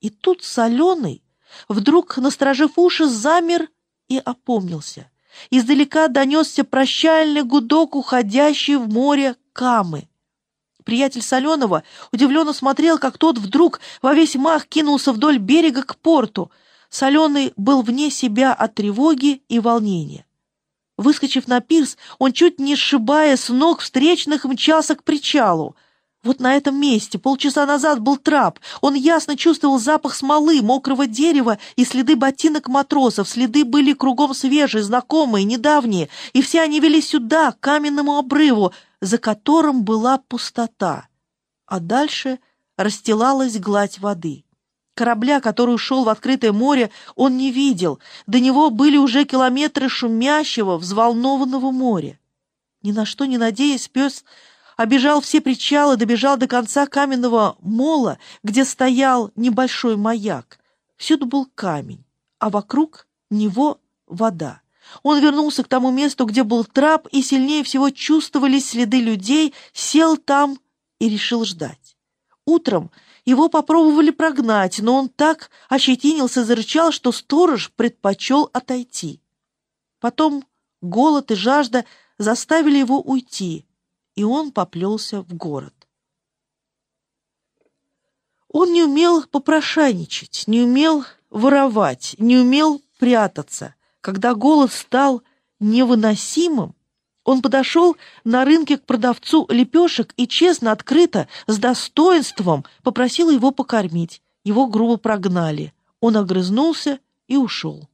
И тут Соленый, вдруг, насторожив уши, замер и опомнился. Издалека донесся прощальный гудок, уходящий в море камы. Приятель Соленого удивленно смотрел, как тот вдруг во весь мах кинулся вдоль берега к порту. Соленый был вне себя от тревоги и волнения. Выскочив на пирс, он, чуть не сшибая с ног встречных, мчался к причалу. Вот на этом месте полчаса назад был трап. Он ясно чувствовал запах смолы, мокрого дерева и следы ботинок матросов. Следы были кругом свежие, знакомые, недавние, и все они вели сюда, к каменному обрыву, за которым была пустота. А дальше расстилалась гладь воды. Корабля, который ушел в открытое море, он не видел. До него были уже километры шумящего, взволнованного моря. Ни на что не надеясь, пес обежал все причалы, добежал до конца каменного мола, где стоял небольшой маяк. Всюду был камень, а вокруг него вода. Он вернулся к тому месту, где был трап, и сильнее всего чувствовались следы людей, сел там и решил ждать. Утром его попробовали прогнать, но он так ощетинился зарычал, что сторож предпочел отойти. Потом голод и жажда заставили его уйти, и он поплелся в город. Он не умел попрошайничать, не умел воровать, не умел прятаться. Когда голод стал невыносимым, он подошел на рынке к продавцу лепешек и честно, открыто, с достоинством попросил его покормить. Его грубо прогнали. Он огрызнулся и ушел.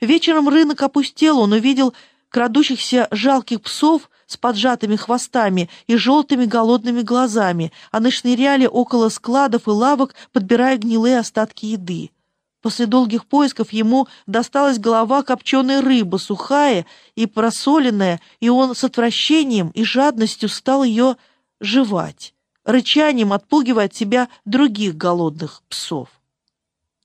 Вечером рынок опустел, он увидел крадущихся жалких псов с поджатыми хвостами и желтыми голодными глазами. Они шныряли около складов и лавок, подбирая гнилые остатки еды. После долгих поисков ему досталась голова копченой рыбы, сухая и просоленная, и он с отвращением и жадностью стал ее жевать, рычанием отпугивая от себя других голодных псов.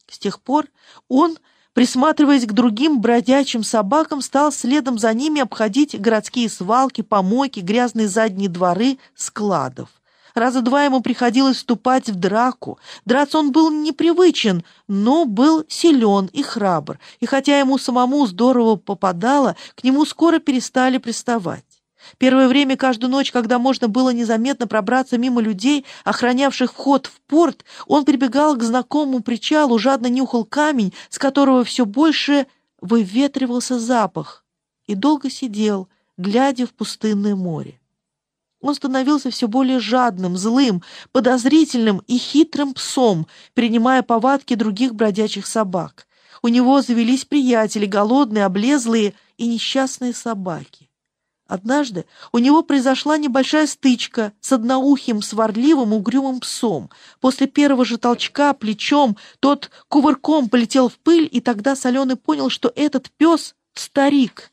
С тех пор он, присматриваясь к другим бродячим собакам, стал следом за ними обходить городские свалки, помойки, грязные задние дворы складов. Раза два ему приходилось вступать в драку. Драться он был непривычен, но был силен и храбр, и хотя ему самому здорово попадало, к нему скоро перестали приставать. Первое время, каждую ночь, когда можно было незаметно пробраться мимо людей, охранявших вход в порт, он прибегал к знакомому причалу, жадно нюхал камень, с которого все больше выветривался запах, и долго сидел, глядя в пустынное море. Он становился все более жадным, злым, подозрительным и хитрым псом, принимая повадки других бродячих собак. У него завелись приятели, голодные, облезлые и несчастные собаки. Однажды у него произошла небольшая стычка с одноухим, сварливым, угрюмым псом. После первого же толчка плечом тот кувырком полетел в пыль, и тогда Соленый понял, что этот пес — старик,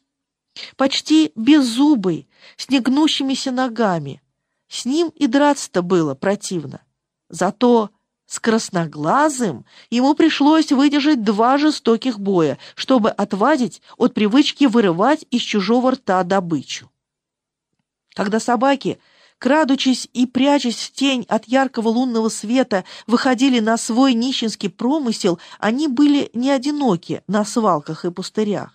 почти беззубый, с негнущимися ногами. С ним и драться-то было противно. Зато с красноглазым ему пришлось выдержать два жестоких боя, чтобы отвадить от привычки вырывать из чужого рта добычу. Когда собаки, крадучись и прячась в тень от яркого лунного света, выходили на свой нищенский промысел, они были не одиноки на свалках и пустырях.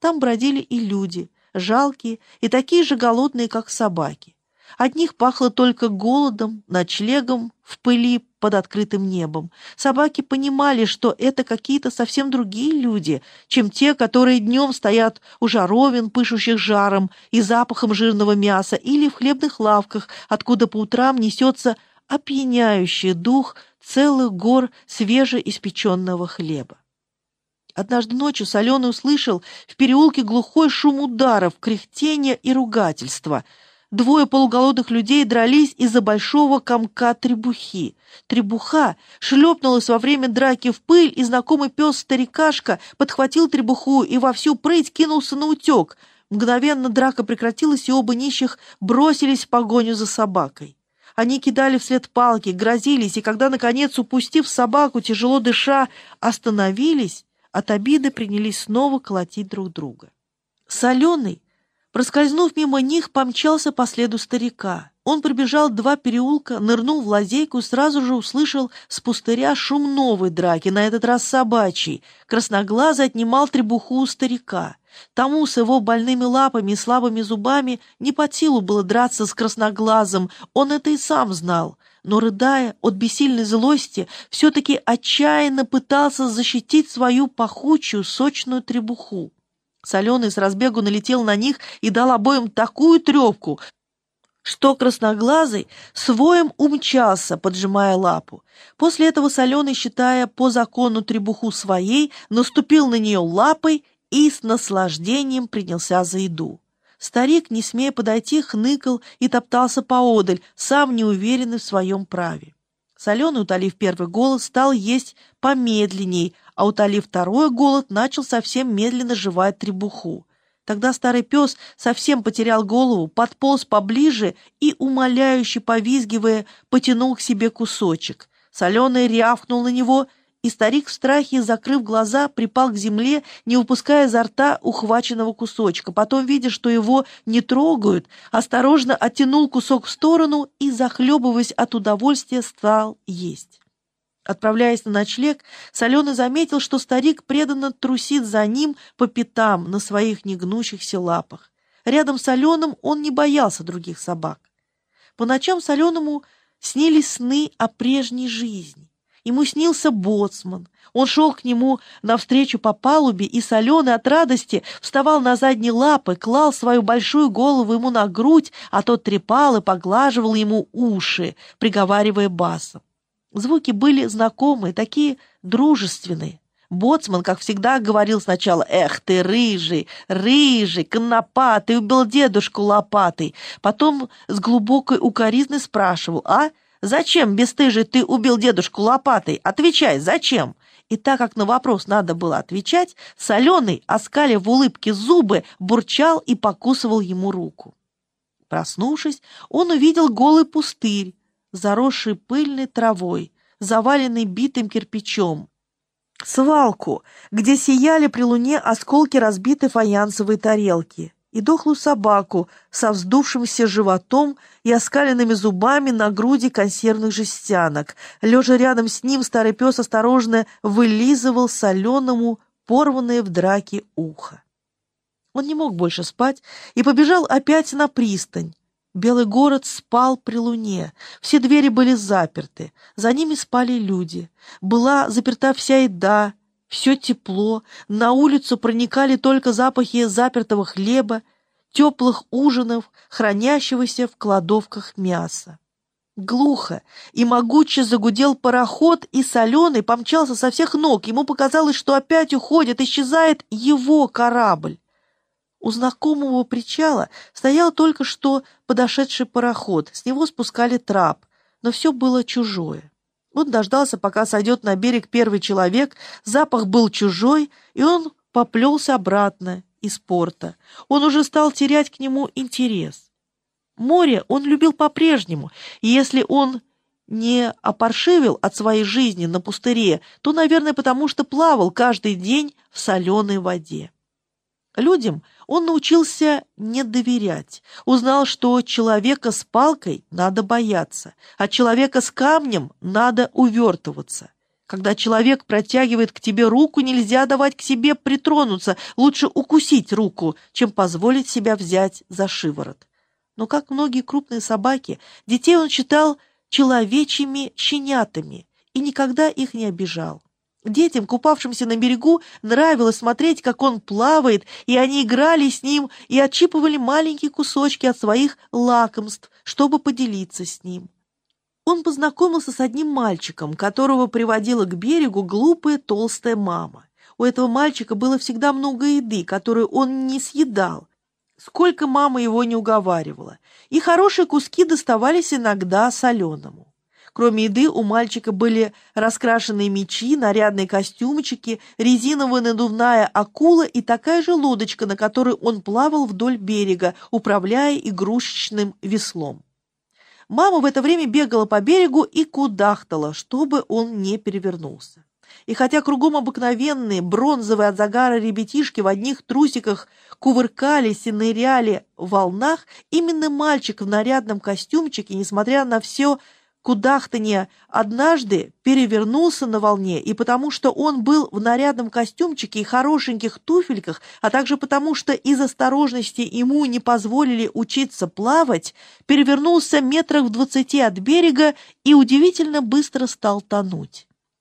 Там бродили и люди, жалкие и такие же голодные, как собаки. От них пахло только голодом, ночлегом в пыли под открытым небом. Собаки понимали, что это какие-то совсем другие люди, чем те, которые днем стоят у жаровин, пышущих жаром и запахом жирного мяса, или в хлебных лавках, откуда по утрам несется опьяняющий дух целых гор свежеиспеченного хлеба. Однажды ночью Соленый услышал в переулке глухой шум ударов, кряхтения и ругательства. Двое полуголодных людей дрались из-за большого комка требухи. Требуха шлепнулась во время драки в пыль, и знакомый пес-старикашка подхватил требуху и во всю прыть кинулся на утек. Мгновенно драка прекратилась, и оба нищих бросились в погоню за собакой. Они кидали вслед палки, грозились, и когда, наконец, упустив собаку, тяжело дыша, остановились, от обиды принялись снова колотить друг друга. Соленый, проскользнув мимо них, помчался по следу старика. Он пробежал два переулка, нырнул в лазейку сразу же услышал с пустыря шум новой драки, на этот раз собачий. Красноглазый отнимал требуху у старика. Тому с его больными лапами и слабыми зубами не под силу было драться с красноглазым, он это и сам знал. Но, рыдая от бессильной злости, все-таки отчаянно пытался защитить свою пахучую, сочную требуху. Соленый с разбегу налетел на них и дал обоим такую трепку, что красноглазый своим умчался, поджимая лапу. После этого Соленый, считая по закону требуху своей, наступил на нее лапой и с наслаждением принялся за еду. Старик, не смея подойти, хныкал и топтался поодаль, сам неуверенный в своем праве. Соленый, утолив первый голод, стал есть помедленней, а утолив второй голод, начал совсем медленно жевать требуху. Тогда старый пес совсем потерял голову, подполз поближе и, умоляюще повизгивая, потянул к себе кусочек. Соленый рявкнул на него, и старик в страхе, закрыв глаза, припал к земле, не выпуская изо рта ухваченного кусочка. Потом, видя, что его не трогают, осторожно оттянул кусок в сторону и, захлебываясь от удовольствия, стал есть. Отправляясь на ночлег, Соленый заметил, что старик преданно трусит за ним по пятам на своих негнущихся лапах. Рядом с Соленым он не боялся других собак. По ночам Соленому снились сны о прежней жизни. Ему снился боцман. Он шел к нему навстречу по палубе, и Соленый от радости вставал на задние лапы, клал свою большую голову ему на грудь, а тот трепал и поглаживал ему уши, приговаривая басом. Звуки были знакомые, такие дружественные. Боцман, как всегда, говорил сначала «Эх ты, рыжий, рыжий, конопатый, убил дедушку лопатой». Потом с глубокой укоризной спрашивал «А, зачем, бесстыжий, ты убил дедушку лопатой? Отвечай, зачем?» И так как на вопрос надо было отвечать, Соленый, оскалив в улыбке зубы, бурчал и покусывал ему руку. Проснувшись, он увидел голый пустырь, заросший пыльной травой, заваленный битым кирпичом, свалку, где сияли при луне осколки разбитой фаянсовой тарелки, и дохлую собаку со вздувшимся животом и оскаленными зубами на груди консервных жестянок. Лежа рядом с ним, старый пес осторожно вылизывал соленому, порванное в драке ухо. Он не мог больше спать и побежал опять на пристань, Белый город спал при луне, все двери были заперты, за ними спали люди. Была заперта вся еда, все тепло, на улицу проникали только запахи запертого хлеба, теплых ужинов, хранящегося в кладовках мяса. Глухо и могуче загудел пароход, и соленый помчался со всех ног. Ему показалось, что опять уходит, исчезает его корабль. У знакомого причала стоял только что подошедший пароход, с него спускали трап, но все было чужое. Он дождался, пока сойдет на берег первый человек, запах был чужой, и он поплелся обратно из порта. Он уже стал терять к нему интерес. Море он любил по-прежнему, и если он не опоршивил от своей жизни на пустыре, то, наверное, потому что плавал каждый день в соленой воде. Людям он научился не доверять, узнал, что человека с палкой надо бояться, а человека с камнем надо увертываться. Когда человек протягивает к тебе руку, нельзя давать к себе притронуться, лучше укусить руку, чем позволить себя взять за шиворот. Но, как многие крупные собаки, детей он считал человечьими щенятами и никогда их не обижал. Детям, купавшимся на берегу, нравилось смотреть, как он плавает, и они играли с ним и отщипывали маленькие кусочки от своих лакомств, чтобы поделиться с ним. Он познакомился с одним мальчиком, которого приводила к берегу глупая толстая мама. У этого мальчика было всегда много еды, которую он не съедал, сколько мама его не уговаривала, и хорошие куски доставались иногда соленому. Кроме еды у мальчика были раскрашенные мечи, нарядные костюмчики, резиновая надувная акула и такая же лодочка, на которой он плавал вдоль берега, управляя игрушечным веслом. Мама в это время бегала по берегу и кудахтала, чтобы он не перевернулся. И хотя кругом обыкновенные, бронзовые от загара ребятишки в одних трусиках кувыркались и ныряли в волнах, именно мальчик в нарядном костюмчике, несмотря на все кудахтанье, однажды перевернулся на волне, и потому что он был в нарядном костюмчике и хорошеньких туфельках, а также потому что из осторожности ему не позволили учиться плавать, перевернулся метрах в двадцати от берега и удивительно быстро стал тонуть.